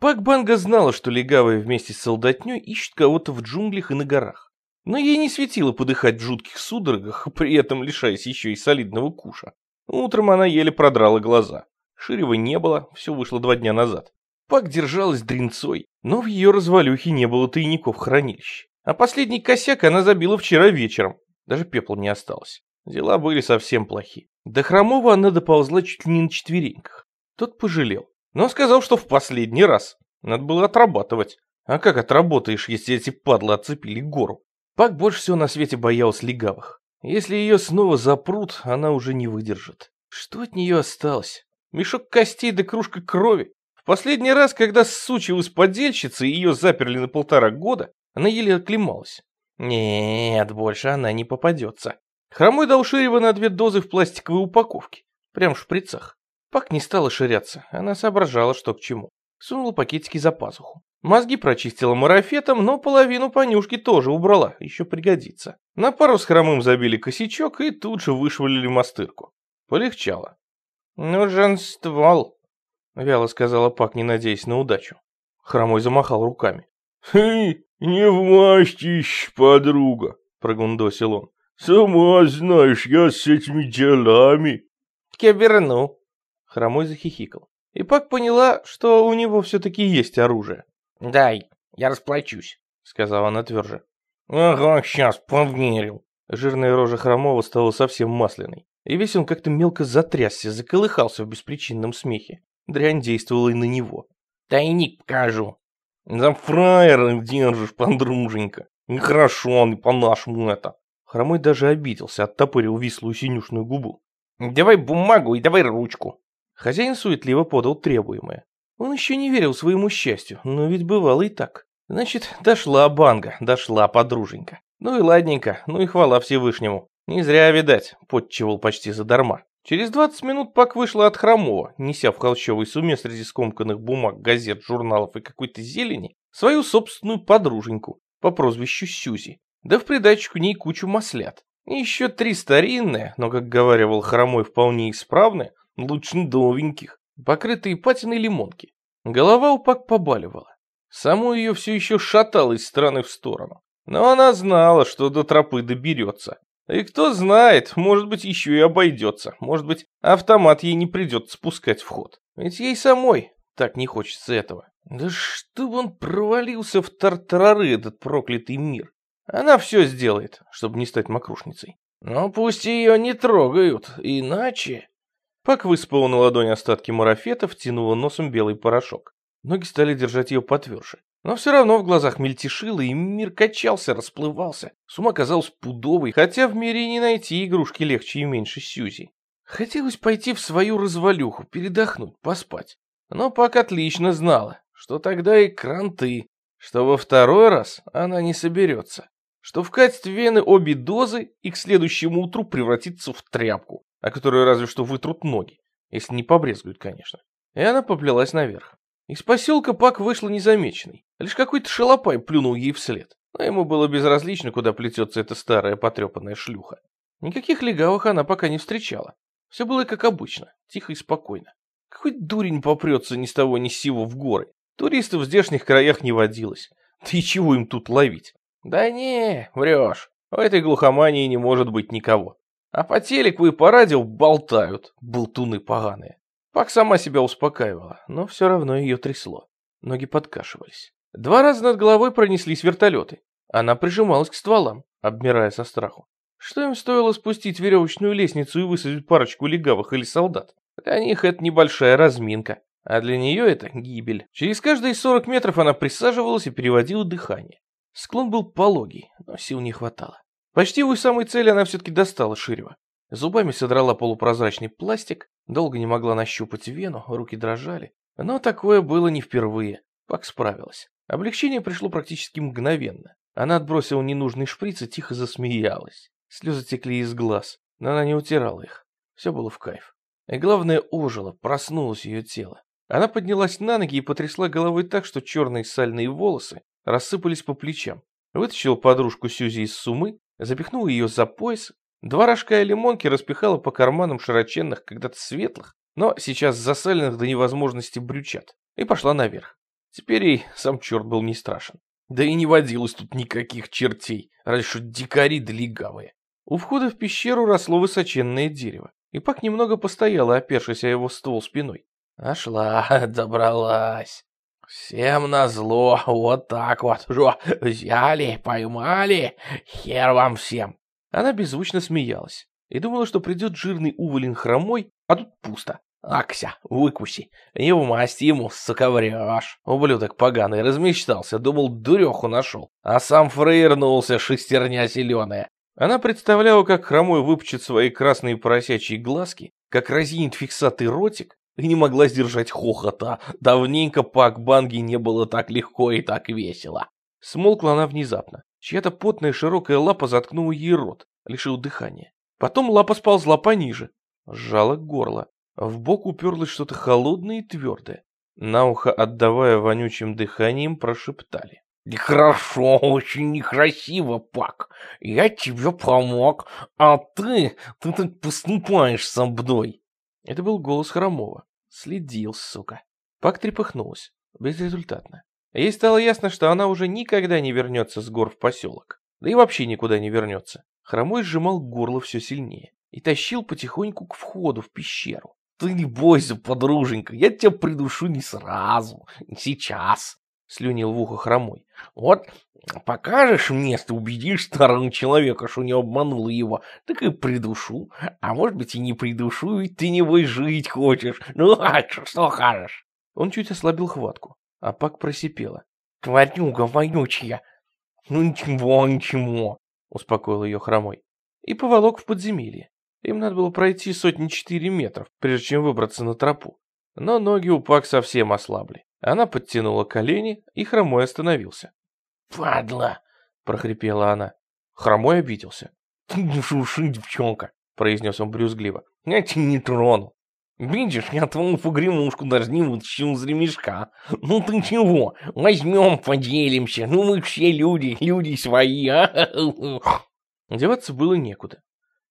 Пак Банга знала, что легавые вместе с солдатней ищут кого-то в джунглях и на горах. Но ей не светило подыхать в жутких судорогах, при этом лишаясь еще и солидного куша. Утром она еле продрала глаза. Ширева не было, все вышло два дня назад. Пак держалась дринцой, но в ее развалюхе не было тайников хранилищ. А последний косяк она забила вчера вечером. Даже пепла не осталось. Дела были совсем плохи. До Хромова она доползла чуть ли не на четвереньках. Тот пожалел, но сказал, что в последний раз. Надо было отрабатывать. А как отработаешь, если эти падлы оцепили гору? Пак больше всего на свете боялась легавых. Если ее снова запрут, она уже не выдержит. Что от нее осталось? Мешок костей да кружка крови. В последний раз, когда сучилась подельщица и ее заперли на полтора года, она еле оклемалась. Нет, больше она не попадется. Хромой дал Ширева на две дозы в пластиковой упаковке. Прям в шприцах. Пак не стала ширяться, она соображала, что к чему. Сунула пакетики за пазуху. Мозги прочистила марафетом, но половину понюшки тоже убрала, еще пригодится. На пару с хромым забили косячок и тут же вышвалили мастырку. Полегчало. «Нужен ствол», — вяло сказала Пак, не надеясь на удачу. Хромой замахал руками. «Хы, не в мастищ, подруга», — прогундосил он. «Сама знаешь, я с этими делами». «Я верну», — Хромой захихикал. И Пак поняла, что у него все-таки есть оружие. «Дай, я расплачусь», — сказала она тверже. «Ага, сейчас, поверил». Жирная рожа Хромова стала совсем масляной. И весь он как-то мелко затрясся, заколыхался в беспричинном смехе. Дрянь действовала и на него. «Тайник покажу». «За фраера держишь, подруженька. Нехорошо, не по-нашему это». Хромой даже обиделся, оттопырил вислую синюшную губу. «Давай бумагу и давай ручку». Хозяин суетливо подал требуемое. Он еще не верил своему счастью, но ведь бывало и так. Значит, дошла банга, дошла подруженька. Ну и ладненько, ну и хвала Всевышнему. Не зря, видать, подчевал почти задарма. Через 20 минут Пак вышла от Хромова, неся в холщовой суме среди скомканных бумаг, газет, журналов и какой-то зелени свою собственную подруженьку по прозвищу Сюзи. Да в придачу к ней кучу маслят. И еще три старинные, но, как говаривал Хромой, вполне исправные, лучше новеньких, покрытые патиной лимонки. Голова у Пак побаливала. Саму ее все еще шатало из стороны в сторону. Но она знала, что до тропы доберется. И кто знает, может быть, еще и обойдется. Может быть, автомат ей не придется спускать в ход. Ведь ей самой так не хочется этого. Да чтоб он провалился в тартарары, этот проклятый мир. Она все сделает, чтобы не стать мокрушницей. Но пусть ее не трогают, иначе... Пак выспала на ладони остатки марафета, втянула носом белый порошок. Ноги стали держать ее потверже. Но все равно в глазах мельтешило, и мир качался, расплывался. С ума казалось пудовой, хотя в мире не найти игрушки легче и меньше Сьюзи. Хотелось пойти в свою развалюху, передохнуть, поспать. Но Пак отлично знала, что тогда и кранты, что во второй раз она не соберется, что в вены обе дозы и к следующему утру превратится в тряпку о которой разве что вытрут ноги, если не побрезгуют, конечно. И она поплелась наверх. Из поселка Пак вышла незамеченной. Лишь какой-то шалопай плюнул ей вслед. Но ему было безразлично, куда плетется эта старая потрепанная шлюха. Никаких легавых она пока не встречала. Все было как обычно, тихо и спокойно. Какой дурень попрется ни с того ни с сего в горы. Туристов в здешних краях не водилось. Да и чего им тут ловить? Да не, врешь. В этой глухомании не может быть никого. А по телеку и по радио болтают, болтуны поганые. Пак сама себя успокаивала, но все равно ее трясло. Ноги подкашивались. Два раза над головой пронеслись вертолеты. Она прижималась к стволам, обмирая со страху. Что им стоило спустить веревочную лестницу и высадить парочку легавых или солдат? Для них это небольшая разминка, а для нее это гибель. Через каждые 40 метров она присаживалась и переводила дыхание. Склон был пологий, но сил не хватало. Почти у самой цели она все-таки достала Ширева. Зубами содрала полупрозрачный пластик, долго не могла нащупать вену, руки дрожали. Но такое было не впервые. Пак справилась. Облегчение пришло практически мгновенно. Она отбросила ненужный шприц и тихо засмеялась. Слезы текли из глаз, но она не утирала их. Все было в кайф. И главное, ожило, проснулось ее тело. Она поднялась на ноги и потрясла головой так, что черные сальные волосы рассыпались по плечам. Вытащила подружку Сюзи из сумы, запихнула ее за пояс, два рожка и лимонки распихала по карманам широченных, когда-то светлых, но сейчас засаленных до невозможности брючат, и пошла наверх. Теперь ей сам черт был не страшен. Да и не водилось тут никаких чертей, разве что дикари да легавые. У входа в пещеру росло высоченное дерево, и Пак немного постояла, опершись о его ствол спиной. Нашла, добралась. Всем назло, вот так вот. Жо, взяли, поймали, хер вам всем. Она беззвучно смеялась и думала, что придет жирный уволин хромой, а тут пусто. Акся, выкуси, не в масть ему, сука, врешь. Ублюдок поганый размечтался, думал, дуреху нашел, а сам фрейрнулся, шестерня зеленая. Она представляла, как хромой выпучит свои красные поросячьи глазки, как разинит фиксатый ротик, и не могла сдержать хохота. Давненько Пак Банги не было так легко и так весело. Смолкла она внезапно. Чья-то потная широкая лапа заткнула ей рот, лишил дыхания. Потом лапа сползла пониже, сжала горло. В бок уперлось что-то холодное и твердое. На ухо, отдавая вонючим дыханием, прошептали. «Хорошо, очень некрасиво, Пак. Я тебе помог, а ты, ты тут поступаешь со мной». Это был голос Хромова. Следил, сука. Пак трепыхнулась. Безрезультатно. Ей стало ясно, что она уже никогда не вернется с гор в поселок. Да и вообще никуда не вернется. Хромой сжимал горло все сильнее и тащил потихоньку к входу в пещеру. «Ты не бойся, подруженька, я тебя придушу не сразу, не сейчас», — слюнил в ухо Хромой. «Вот покажешь место, убедишь старого человека, что не обманула его, так и придушу. А может быть и не придушу, ведь ты не жить хочешь. Ну, а что скажешь?» Он чуть ослабил хватку, а Пак просипела. «Тварюга вонючая! Ну ничего, ничего!» — успокоил ее Хромой. И поволок в подземелье. Им надо было пройти сотни четыре метров, прежде чем выбраться на тропу. Но ноги у Пак совсем ослабли. Она подтянула колени, и Хромой остановился. «Падла!» — прохрипела она. Хромой обиделся. «Ты не шуши, девчонка!» — произнес он брюзгливо. «Я тебя не тронул. Видишь, я твою погремушку даже не вытащил из ремешка. Ну ты чего? Возьмем, поделимся. Ну мы все люди, люди свои, а?» Деваться было некуда.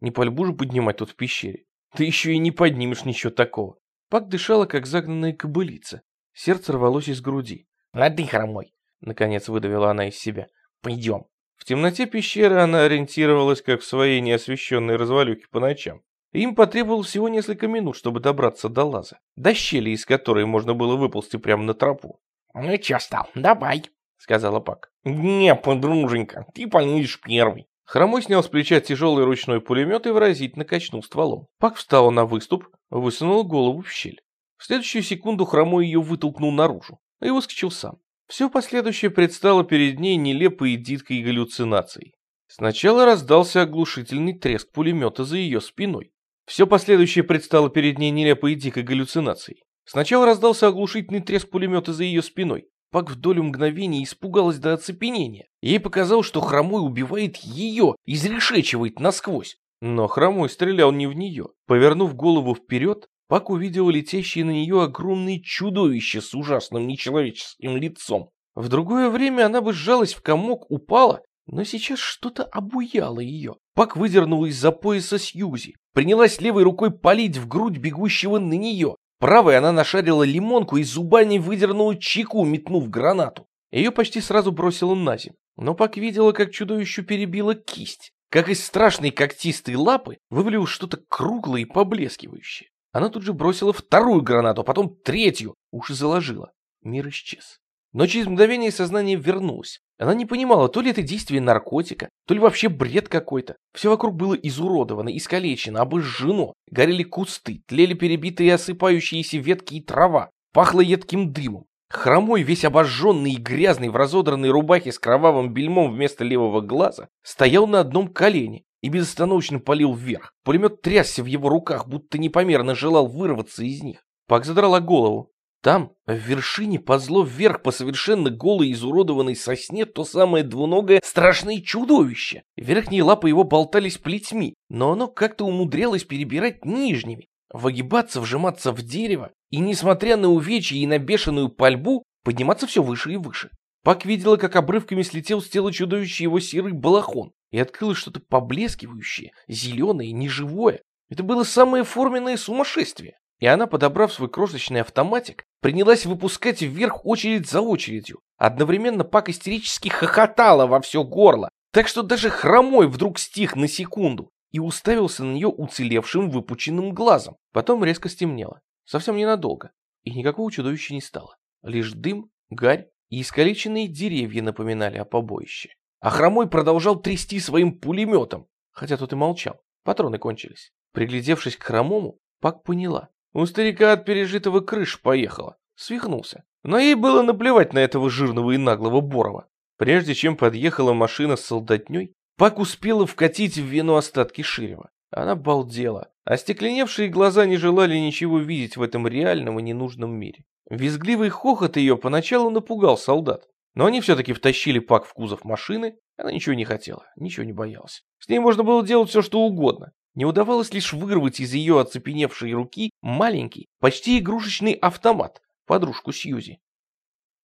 Не пальбу же поднимать тут в пещере. Ты еще и не поднимешь ничего такого. Пак дышала, как загнанная кобылица. Сердце рвалось из груди. «Лады, хромой!» — наконец выдавила она из себя. «Пойдем». В темноте пещеры она ориентировалась, как в своей неосвещенной развалюхе по ночам. Им потребовалось всего несколько минут, чтобы добраться до лаза, до щели, из которой можно было выползти прямо на тропу. «Ну чё стал, давай», — сказала Пак. «Не, подруженька, ты полезешь первый». Хромой снял с плеча тяжелый ручной пулемет и выразительно качнул стволом. Пак встал на выступ, высунул голову в щель. Следующую секунду Хромой ее вытолкнул наружу и выскочил сам. Все последующее предстало перед ней нелепой и диткой галлюцинацией. Сначала раздался оглушительный треск пулемета за ее спиной. Все последующее предстало перед ней нелепой дикой галлюцинацией. Сначала раздался оглушительный треск пулемета за ее спиной. Пак в долю мгновения испугалась до оцепенения. Ей показалось, что Хромой убивает ее, изрешечивает насквозь. Но Хромой стрелял не в нее. Повернув голову вперед, Пак увидел летящее на нее огромное чудовище с ужасным нечеловеческим лицом. В другое время она бы сжалась в комок, упала, но сейчас что-то обуяло ее. Пак выдернула из-за пояса Сьюзи, принялась левой рукой палить в грудь бегущего на нее. Правой она нашарила лимонку и зубами выдернула чеку, метнув гранату. Ее почти сразу бросило на землю. Но Пак видела, как чудовищу перебила кисть. Как из страшной когтистой лапы вывалилось что-то круглое и поблескивающее. Она тут же бросила вторую гранату, а потом третью, уши заложила. Мир исчез. Но через мгновение сознание вернулось. Она не понимала, то ли это действие наркотика, то ли вообще бред какой-то. Все вокруг было изуродовано, искалечено, обожжено. Горели кусты, тлели перебитые осыпающиеся ветки и трава. Пахло едким дымом. Хромой, весь обожженный и грязный в разодранной рубахе с кровавым бельмом вместо левого глаза, стоял на одном колене и безостановочно палил вверх. Пулемет трясся в его руках, будто непомерно желал вырваться из них. Пак задрала голову. Там, в вершине, позло вверх по совершенно голой изуродованной сосне то самое двуногое страшное чудовище. Верхние лапы его болтались плетьми, но оно как-то умудрялось перебирать нижними, выгибаться, вжиматься в дерево и, несмотря на увечья и на бешеную пальбу, подниматься все выше и выше. Пак видела, как обрывками слетел с тела чудовища его серый балахон, и открылось что-то поблескивающее, зеленое, неживое. Это было самое форменное сумасшествие. и она, подобрав свой крошечный автоматик, принялась выпускать вверх очередь за очередью. Одновременно Пак истерически хохотала во все горло, так что даже хромой вдруг стих на секунду и уставился на нее уцелевшим выпученным глазом. Потом резко стемнело. Совсем ненадолго. И никакого чудовища не стало. Лишь дым, гарь и искалеченные деревья напоминали о побоище. А хромой продолжал трясти своим пулеметом, хотя тот и молчал. Патроны кончились. Приглядевшись к хромому, Пак поняла. У старика от пережитого крыш поехала. Свихнулся. Но ей было наплевать на этого жирного и наглого Борова. Прежде чем подъехала машина с солдатней, Пак успела вкатить в вену остатки Ширева. Она балдела. Остекленевшие глаза не желали ничего видеть в этом реальном и ненужном мире. Визгливый хохот ее поначалу напугал солдат. Но они все-таки втащили Пак в кузов машины. Она ничего не хотела, ничего не боялась. С ней можно было делать все, что угодно. Не удавалось лишь вырвать из ее оцепеневшей руки маленький, почти игрушечный автомат, подружку Сьюзи.